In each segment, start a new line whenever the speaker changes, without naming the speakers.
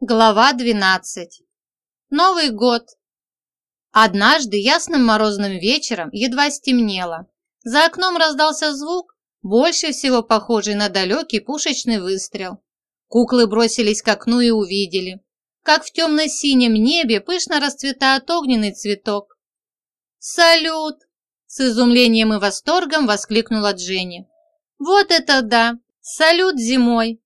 Глава 12. Новый год. Однажды ясным морозным вечером едва стемнело. За окном раздался звук, больше всего похожий на далекий пушечный выстрел. Куклы бросились к окну и увидели, как в темно-синем небе пышно расцветает огненный цветок. «Салют!» – с изумлением и восторгом воскликнула Дженни. «Вот это да! Салют зимой!»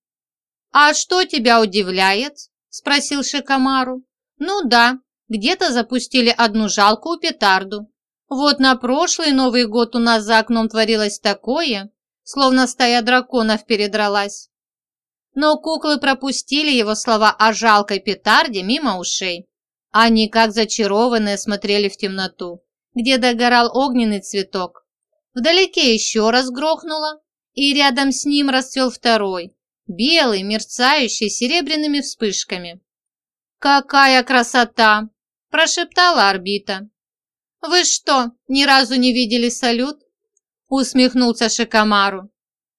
«А что тебя удивляет?» – спросил Шикомару. «Ну да, где-то запустили одну жалкую петарду. Вот на прошлый Новый год у нас за окном творилось такое, словно стая драконов передралась». Но куклы пропустили его слова о жалкой петарде мимо ушей. Они, как зачарованные, смотрели в темноту, где догорал огненный цветок. Вдалеке еще раз грохнуло, и рядом с ним расцвел второй, белый, мерцающий серебряными вспышками. «Какая красота!» – прошептала орбита. «Вы что, ни разу не видели салют?» – усмехнулся Шикомару.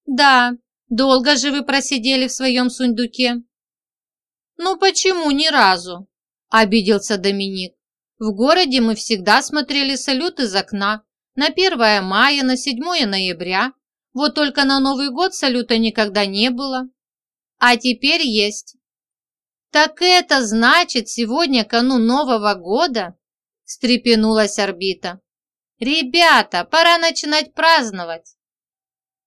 «Да, долго же вы просидели в своем сундуке?» «Ну почему ни разу?» – обиделся Доминик. «В городе мы всегда смотрели салют из окна. На 1 мая, на 7 ноября. Вот только на Новый год салюта никогда не было а теперь есть. Так это значит, сегодня канун Нового года? Встрепенулась орбита. Ребята, пора начинать праздновать.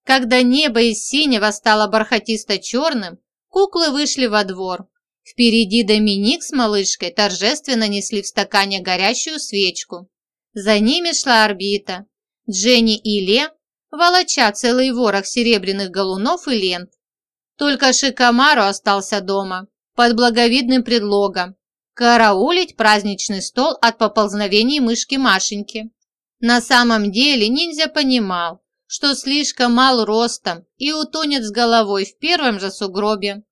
Когда небо из синего стало бархатисто-черным, куклы вышли во двор. Впереди Доминик с малышкой торжественно несли в стакане горящую свечку. За ними шла орбита. Дженни и Ле, волоча целый ворох серебряных галунов и лент, только Шикомару остался дома, под благовидным предлогом – караулить праздничный стол от поползновений мышки Машеньки. На самом деле ниндзя понимал, что слишком мал ростом и утонет с головой в первом же сугробе,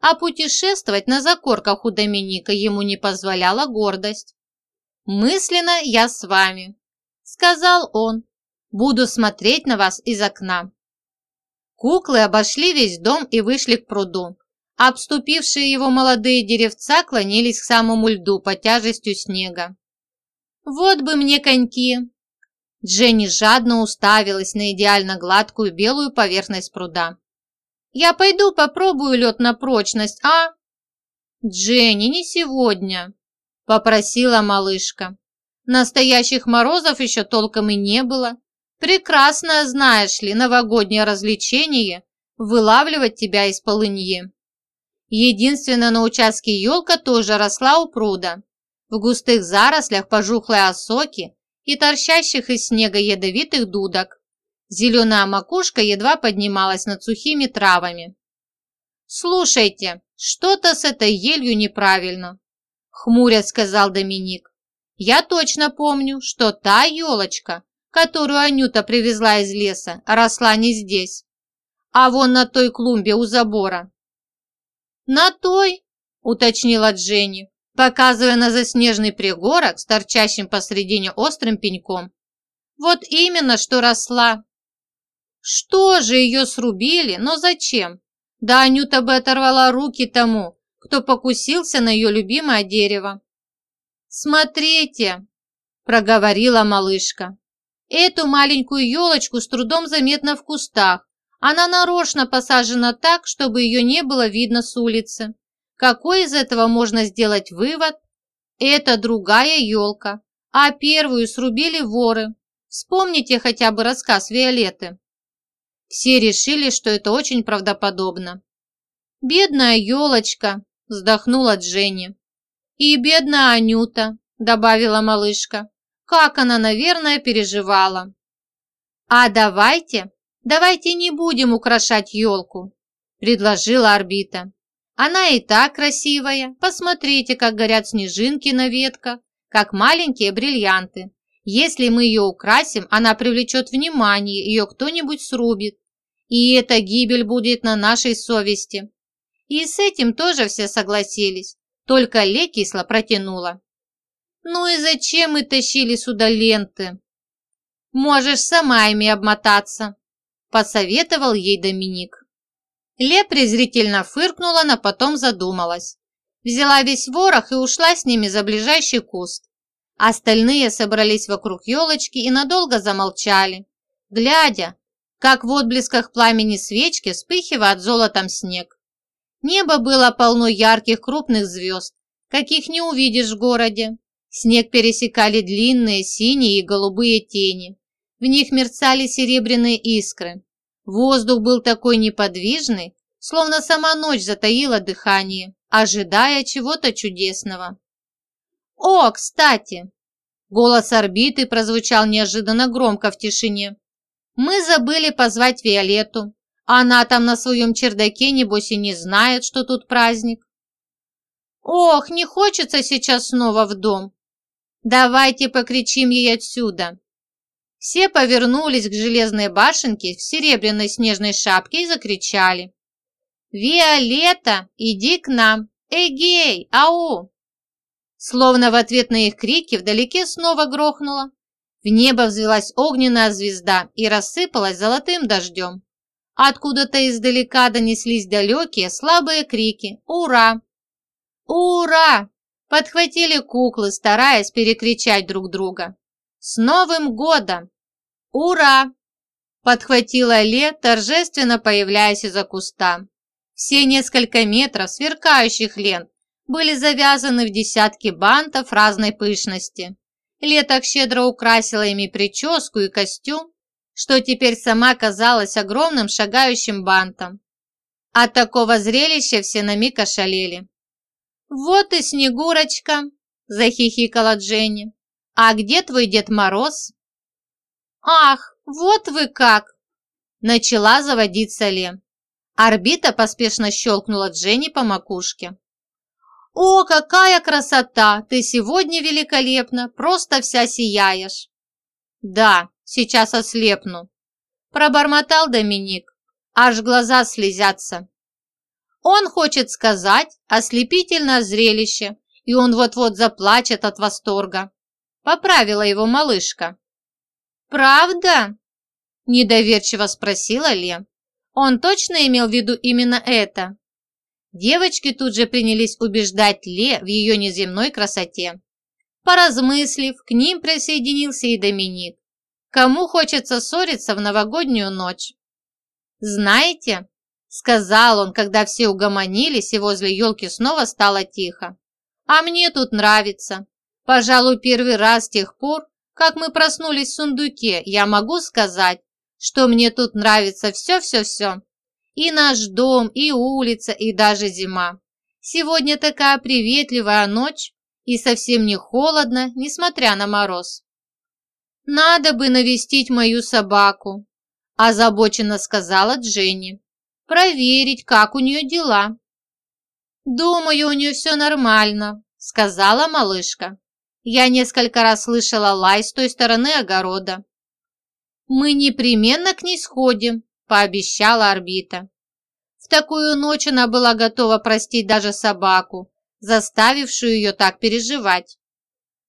а путешествовать на закорках у Доминика ему не позволяла гордость. «Мысленно я с вами», – сказал он, – «буду смотреть на вас из окна». Куклы обошли весь дом и вышли к пруду. Обступившие его молодые деревца клонились к самому льду под тяжестью снега. «Вот бы мне коньки!» Дженни жадно уставилась на идеально гладкую белую поверхность пруда. «Я пойду попробую лед на прочность, а?» «Дженни, не сегодня», – попросила малышка. «Настоящих морозов еще толком и не было, Прекрасно знаешь ли, новогоднее развлечение – вылавливать тебя из полыньи. Единственная на участке елка тоже росла у пруда. В густых зарослях пожухлой осоки и торчащих из снега ядовитых дудок. Зеленая макушка едва поднималась над сухими травами. «Слушайте, что-то с этой елью неправильно», – хмуря сказал Доминик. «Я точно помню, что та елочка, которую Анюта привезла из леса, росла не здесь, а вон на той клумбе у забора. «На той?» – уточнила Дженни, показывая на заснеженный пригорок с торчащим посредине острым пеньком. «Вот именно, что росла». «Что же ее срубили? Но зачем? Да Анюта бы оторвала руки тому, кто покусился на ее любимое дерево». «Смотрите!» – проговорила малышка. Эту маленькую елочку с трудом заметно в кустах. Она нарочно посажена так, чтобы ее не было видно с улицы. Какой из этого можно сделать вывод? Это другая елка, а первую срубили воры. Вспомните хотя бы рассказ Виолетты. Все решили, что это очень правдоподобно. «Бедная елочка!» – вздохнула Дженни. «И бедная Анюта!» – добавила малышка. Как она, наверное, переживала. «А давайте, давайте не будем украшать елку», – предложила орбита. «Она и так красивая. Посмотрите, как горят снежинки на ветках, как маленькие бриллианты. Если мы ее украсим, она привлечет внимание, ее кто-нибудь срубит. И эта гибель будет на нашей совести». И с этим тоже все согласились, только Ле кисло протянула. Ну и зачем мы тащили сюда ленты? Можешь сама ими обмотаться, посоветовал ей Доминик. Ле презрительно фыркнула, но потом задумалась. взяла весь ворох и ушла с ними за ближайший куст. Остальные собрались вокруг елочки и надолго замолчали, глядя, как в отблесках пламени свечки вспыхивает золотом снег. Небо было полно ярких крупных звезд, каких не увидишь в городе. Снег пересекали длинные синие и голубые тени. В них мерцали серебряные искры. Воздух был такой неподвижный, словно сама ночь затаила дыхание, ожидая чего-то чудесного. «О, кстати!» Голос орбиты прозвучал неожиданно громко в тишине. «Мы забыли позвать Виолетту. Она там на своем чердаке, небось, и не знает, что тут праздник». «Ох, не хочется сейчас снова в дом. Давайте покричим ей отсюда». Все повернулись к железной башенке в серебряной снежной шапке и закричали. «Виолетта, иди к нам! Эгей, ау!» Словно в ответ на их крики вдалеке снова грохнуло. В небо взвелась огненная звезда и рассыпалась золотым дождем. Откуда-то издалека донеслись далекие слабые крики «Ура!». «Ура!» Подхватили куклы, стараясь перекричать друг друга. «С Новым годом!» «Ура!» Подхватила Ле, торжественно появляясь из-за куста. Все несколько метров сверкающих лент были завязаны в десятки бантов разной пышности. Ле так щедро украсила ими прическу и костюм, что теперь сама казалась огромным шагающим бантом. От такого зрелища все на миг ошалели. «Вот и Снегурочка!» – захихикала Дженни. «А где твой Дед Мороз?» «Ах, вот вы как!» – начала заводиться Ле. Орбита поспешно щелкнула Дженни по макушке. «О, какая красота! Ты сегодня великолепна, просто вся сияешь!» «Да, сейчас ослепну», – пробормотал Доминик, аж глаза слезятся. Он хочет сказать ослепительное зрелище, и он вот-вот заплачет от восторга. Поправила его малышка. «Правда?» – недоверчиво спросила Ле. Он точно имел в виду именно это? Девочки тут же принялись убеждать Ле в ее неземной красоте. Поразмыслив, к ним присоединился и Доминик. Кому хочется ссориться в новогоднюю ночь? «Знаете», — сказал он, когда все угомонились и возле елки снова стало тихо, «а мне тут нравится. Пожалуй, первый раз с тех пор, как мы проснулись в сундуке, я могу сказать, что мне тут нравится все-все-все. И наш дом, и улица, и даже зима. Сегодня такая приветливая ночь, и совсем не холодно, несмотря на мороз. «Надо бы навестить мою собаку», – озабоченно сказала Дженни. «Проверить, как у нее дела». «Думаю, у нее все нормально», – сказала малышка. «Я несколько раз слышала лай с той стороны огорода. «Мы непременно к ней сходим», – пообещала орбита. В такую ночь она была готова простить даже собаку, заставившую ее так переживать.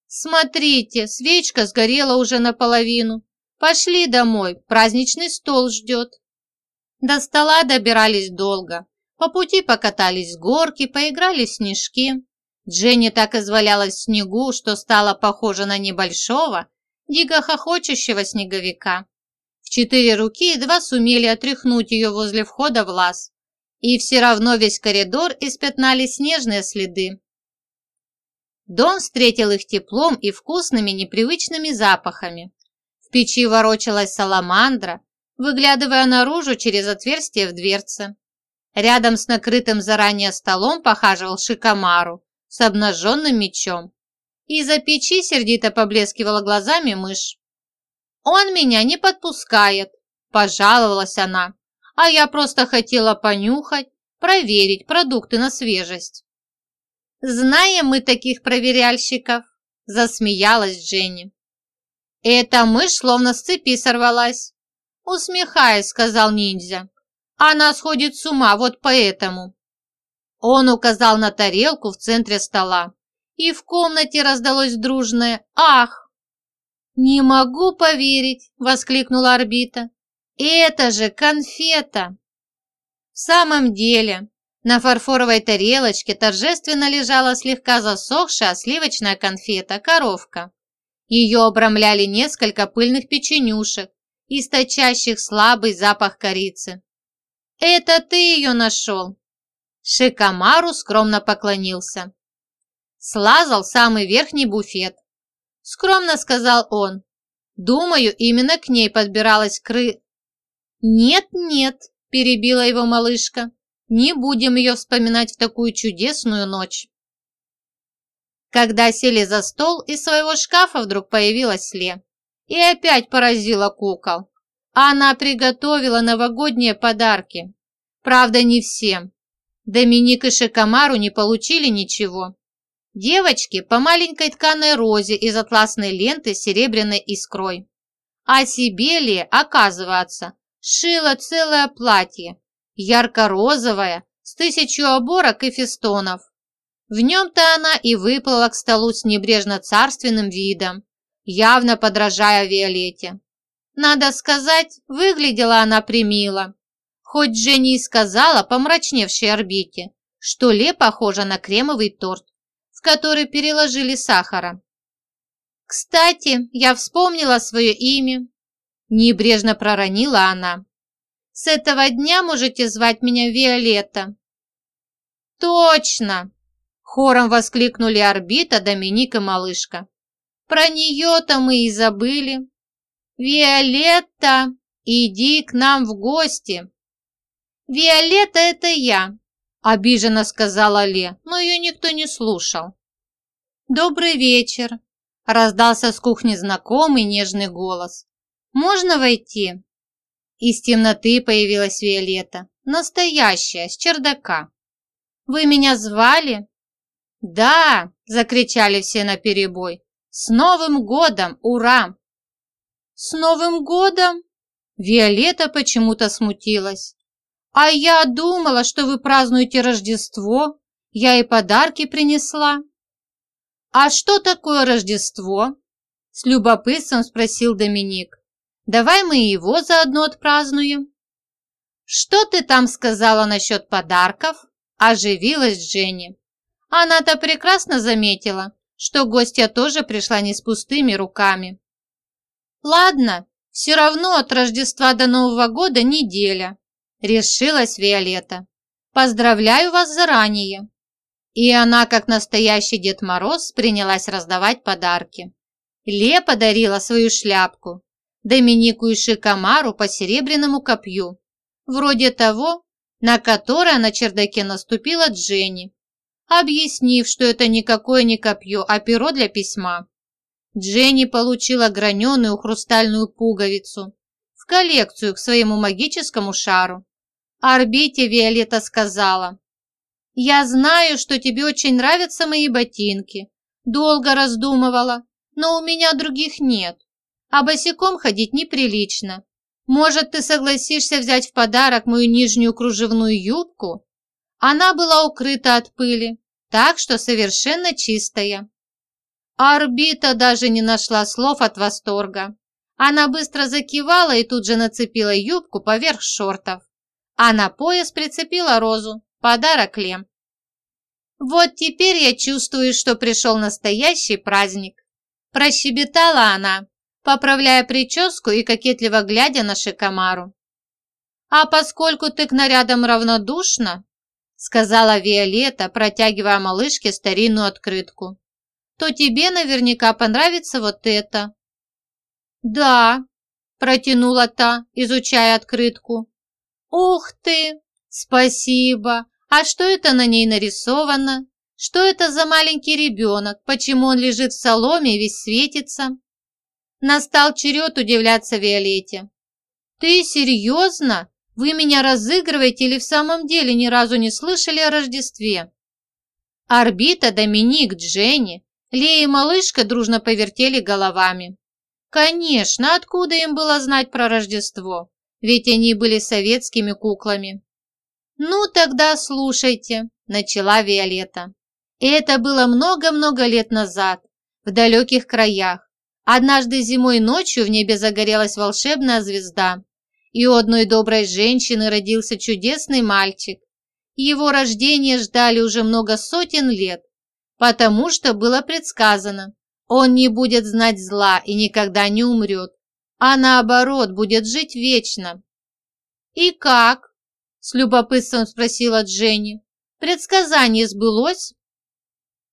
«Смотрите, свечка сгорела уже наполовину. Пошли домой, праздничный стол ждет». До стола добирались долго. По пути покатались с горки, поиграли в снежки. Дженни так извалялась в снегу, что стала похожа на небольшого, дико хохочущего снеговика четыре руки едва сумели отряхнуть ее возле входа в лаз, и все равно весь коридор испятнали снежные следы. Дом встретил их теплом и вкусными непривычными запахами. В печи ворочалась саламандра, выглядывая наружу через отверстие в дверце. Рядом с накрытым заранее столом похаживал Шикомару с обнаженным мечом. Из-за печи сердито поблескивала глазами мышь. «Он меня не подпускает», – пожаловалась она. «А я просто хотела понюхать, проверить продукты на свежесть». «Знаем мы таких проверяльщиков», – засмеялась Дженни. «Эта мышь словно с цепи сорвалась», – усмехаясь, сказал ниндзя. «Она сходит с ума вот поэтому». Он указал на тарелку в центре стола, и в комнате раздалось дружное «Ах!». «Не могу поверить!» – воскликнула орбита. «Это же конфета!» В самом деле, На фарфоровой тарелочке торжественно лежала слегка засохшая сливочная конфета «Коровка». Ее обрамляли несколько пыльных печенюшек, источащих слабый запах корицы. «Это ты ее нашел?» Шикомару скромно поклонился. Слазал самый верхний буфет. Скромно сказал он. Думаю, именно к ней подбиралась кры... «Нет-нет», – перебила его малышка, – «не будем ее вспоминать в такую чудесную ночь». Когда сели за стол, из своего шкафа вдруг появилась Ле и опять поразила кукол. Она приготовила новогодние подарки. Правда, не всем. Доминик и Шикомару не получили ничего. Девочки по маленькой тканой розе из атласной ленты с серебряной искрой. А Сибелия, оказывается, шила целое платье, ярко-розовое, с тысячу оборок и фестонов. В нем-то она и выплыла к столу с небрежно-царственным видом, явно подражая Виолетте. Надо сказать, выглядела она примило. Хоть Женя и сказала помрачневшей орбите, что Ле похожа на кремовый торт, в который переложили сахара. «Кстати, я вспомнила свое имя», – небрежно проронила она. «С этого дня можете звать меня Виолетта». «Точно!» – хором воскликнули орбита, Доминик и малышка. «Про нее-то мы и забыли». «Виолетта, иди к нам в гости!» «Виолетта – это я!» – обиженно сказала Ле, но ее никто не слушал. «Добрый вечер!» – раздался с кухни знакомый нежный голос. «Можно войти?» Из темноты появилась Виолетта, настоящая, с чердака. «Вы меня звали?» «Да!» – закричали все наперебой. «С Новым годом! Ура!» «С Новым годом?» Виолетта почему-то смутилась. «А я думала, что вы празднуете Рождество. Я и подарки принесла». «А что такое Рождество?» С любопытством спросил Доминик. «Давай мы его заодно отпразднуем». «Что ты там сказала насчет подарков?» Оживилась Дженни. Она-то прекрасно заметила, что гостья тоже пришла не с пустыми руками. «Ладно, все равно от Рождества до Нового года неделя», – решилась Виолетта. «Поздравляю вас заранее». И она, как настоящий Дед Мороз, принялась раздавать подарки. Ле подарила свою шляпку, Доминику и Шикомару по серебряному копью, вроде того, на которое на чердаке наступила Дженни, объяснив, что это никакое не копье, а перо для письма. Дженни получила граненую хрустальную пуговицу в коллекцию к своему магическому шару. Орбите Виолетта сказала, «Я знаю, что тебе очень нравятся мои ботинки. Долго раздумывала, но у меня других нет, а босиком ходить неприлично. Может, ты согласишься взять в подарок мою нижнюю кружевную юбку? Она была укрыта от пыли, так что совершенно чистая. Орбита даже не нашла слов от восторга. Она быстро закивала и тут же нацепила юбку поверх шортов. А на пояс прицепила розу, подарок Лем. «Вот теперь я чувствую, что пришел настоящий праздник», – прощебетала она, поправляя прическу и кокетливо глядя на Шикомару. «А поскольку ты к нарядам равнодушна», – сказала Виолетта, протягивая малышке старинную открытку, то тебе наверняка понравится вот это». «Да», – протянула та, изучая открытку. «Ух ты! Спасибо! А что это на ней нарисовано? Что это за маленький ребенок? Почему он лежит в соломе и весь светится?» Настал черед удивляться Виолетте. «Ты серьезно? Вы меня разыгрываете или в самом деле ни разу не слышали о Рождестве?» Орбита, Доминик, Дженни Лея и малышка дружно повертели головами. Конечно, откуда им было знать про Рождество? Ведь они были советскими куклами. «Ну, тогда слушайте», – начала Виолетта. Это было много-много лет назад, в далеких краях. Однажды зимой ночью в небе загорелась волшебная звезда, и у одной доброй женщины родился чудесный мальчик. Его рождение ждали уже много сотен лет, потому что было предсказано, он не будет знать зла и никогда не умрет, а наоборот будет жить вечно. «И как?» – с любопытством спросила Дженни. «Предсказание сбылось?»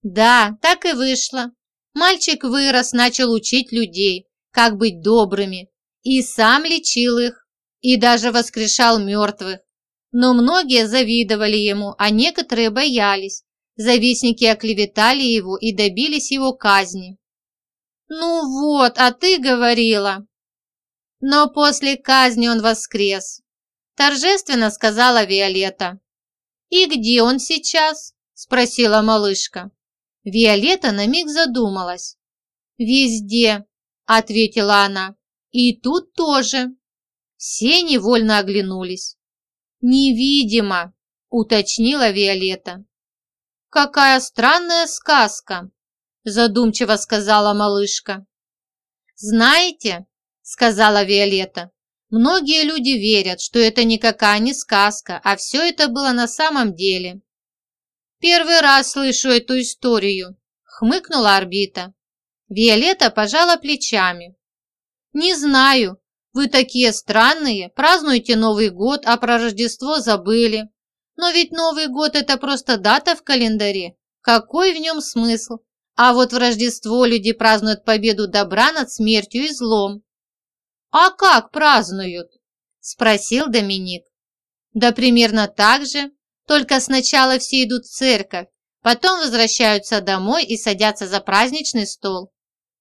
«Да, так и вышло. Мальчик вырос, начал учить людей, как быть добрыми, и сам лечил их, и даже воскрешал мертвых. Но многие завидовали ему, а некоторые боялись. Завистники оклеветали его и добились его казни. «Ну вот, а ты говорила!» Но после казни он воскрес, торжественно сказала Виолетта. «И где он сейчас?» – спросила малышка. Виолетта на миг задумалась. «Везде», – ответила она. «И тут тоже». Все невольно оглянулись. «Невидимо», – уточнила Виолетта. «Какая странная сказка», – задумчиво сказала малышка. «Знаете», – сказала Виолетта, – «многие люди верят, что это никакая не сказка, а все это было на самом деле». «Первый раз слышу эту историю», – хмыкнула орбита. Виолетта пожала плечами. «Не знаю, вы такие странные, празднуете Новый год, а про Рождество забыли. Но ведь Новый год – это просто дата в календаре. Какой в нем смысл? А вот в Рождество люди празднуют победу добра над смертью и злом. «А как празднуют?» – спросил Доминик. «Да примерно так же, только сначала все идут в церковь, потом возвращаются домой и садятся за праздничный стол.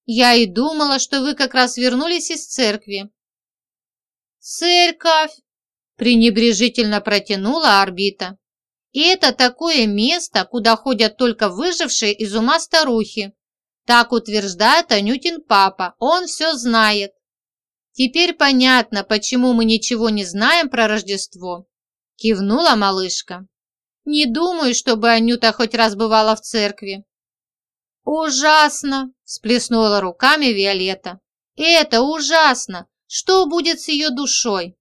Я и думала, что вы как раз вернулись из церкви. «Церковь!» – пренебрежительно протянула орбита. «И это такое место, куда ходят только выжившие из ума старухи. Так утверждает Анютин папа, он все знает. Теперь понятно, почему мы ничего не знаем про Рождество», – кивнула малышка. «Не думаю, чтобы Анюта хоть раз бывала в церкви». «Ужасно!» – сплеснула руками Виолетта. «Это ужасно! Что будет с ее душой?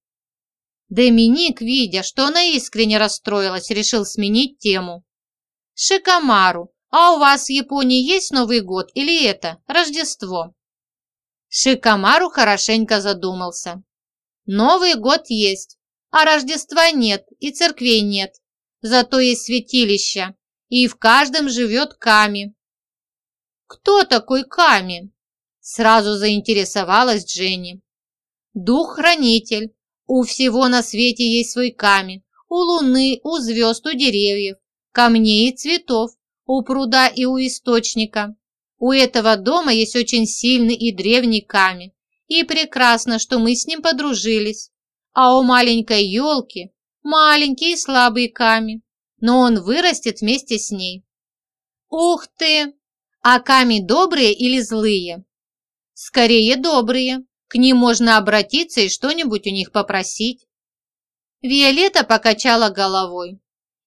Доминик, видя, что она искренне расстроилась, решил сменить тему. «Шикомару, а у вас в Японии есть Новый год или это, Рождество?» Шикомару хорошенько задумался. «Новый год есть, а Рождества нет и церквей нет. Зато есть святилища, и в каждом живет Ками». «Кто такой Ками?» Сразу заинтересовалась Дженни. Дух-хранитель. У всего на свете есть свой камень. У луны, у звезд, у деревьев, камней и цветов, у пруда и у источника. У этого дома есть очень сильный и древний камень. И прекрасно, что мы с ним подружились. А у маленькой елки маленький и слабый камень, но он вырастет вместе с ней. Ух ты! А камни добрые или злые? Скорее добрые. К ним можно обратиться и что-нибудь у них попросить. Виолетта покачала головой.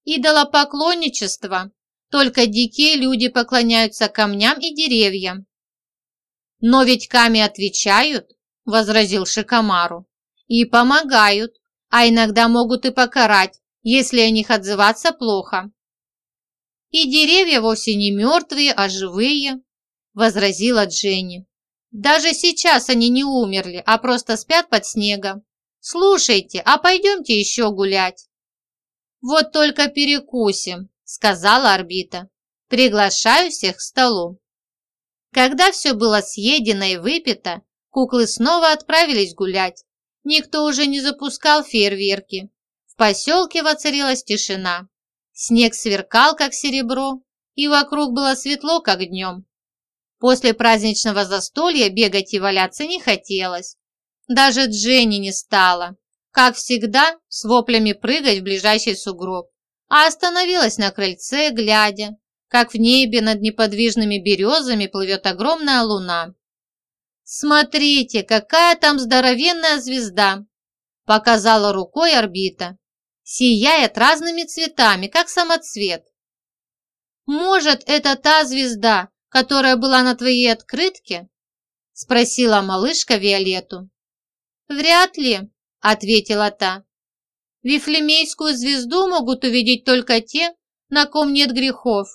Идолопоклонничество. Только дикие люди поклоняются камням и деревьям. Но ведь камни отвечают, возразил Шикомару, и помогают, а иногда могут и покарать, если о них отзываться плохо. И деревья вовсе не мертвые, а живые, возразила Дженни. Даже сейчас они не умерли, а просто спят под снегом. Слушайте, а пойдемте еще гулять. Вот только перекусим, сказала орбита. Приглашаю всех к столу. Когда все было съедено и выпито, куклы снова отправились гулять. Никто уже не запускал фейерверки. В поселке воцарилась тишина. Снег сверкал, как серебро, и вокруг было светло, как днем. После праздничного застолья бегать и валяться не хотелось. Даже Дженни не стала, как всегда, с воплями прыгать в ближайший сугроб, а остановилась на крыльце, глядя, как в небе над неподвижными березами плывет огромная луна. «Смотрите, какая там здоровенная звезда!» показала рукой орбита. Сияет разными цветами, как самоцвет. «Может, это та звезда, которая была на твоей открытке?» – спросила малышка Виолетту. «Вряд ли», – ответила та. Вифлемейскую звезду могут увидеть только те, на ком нет грехов.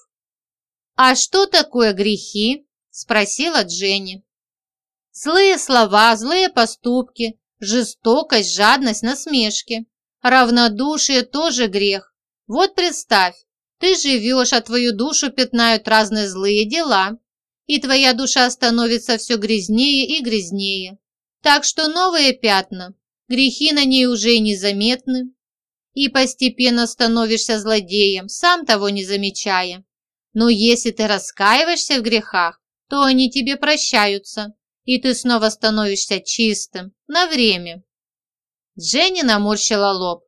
«А что такое грехи?» – спросила Дженни. «Злые слова, злые поступки, жестокость, жадность, насмешки. Равнодушие тоже грех. Вот представь, ты живешь, а твою душу пятнают разные злые дела, и твоя душа становится все грязнее и грязнее. Так что новые пятна, грехи на ней уже незаметны, и постепенно становишься злодеем, сам того не замечая. Но если ты раскаиваешься в грехах, то они тебе прощаются, и ты снова становишься чистым на время. Дженни наморщила лоб.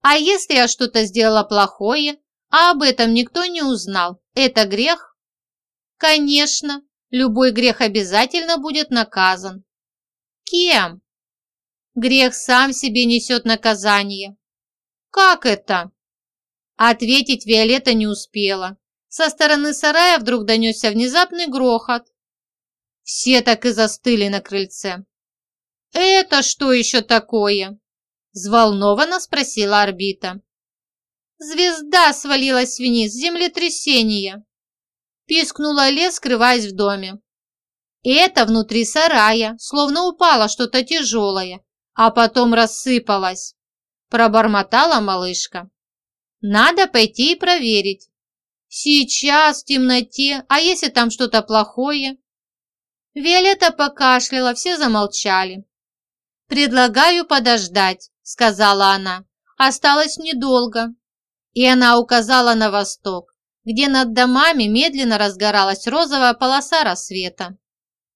А если я что-то сделала плохое, а об этом никто не узнал, это грех? Конечно, любой грех обязательно будет наказан. Кем? Грех сам себе несет наказание. Как это? Ответить Виолетта не успела. Со стороны сарая вдруг донесся внезапный грохот. Все так и застыли на крыльце. «Это что еще такое?» Взволнованно спросила орбита. «Звезда свалилась вниз, землетрясение!» Пискнула лес, скрываясь в доме. Это внутри сарая, словно упало что-то тяжелое, а потом рассыпалось. Пробормотала малышка. Надо пойти и проверить. Сейчас в темноте, а если там что-то плохое? Виолетта покашляла, все замолчали. «Предлагаю подождать», — сказала она. «Осталось недолго». И она указала на восток, где над домами медленно разгоралась розовая полоса рассвета.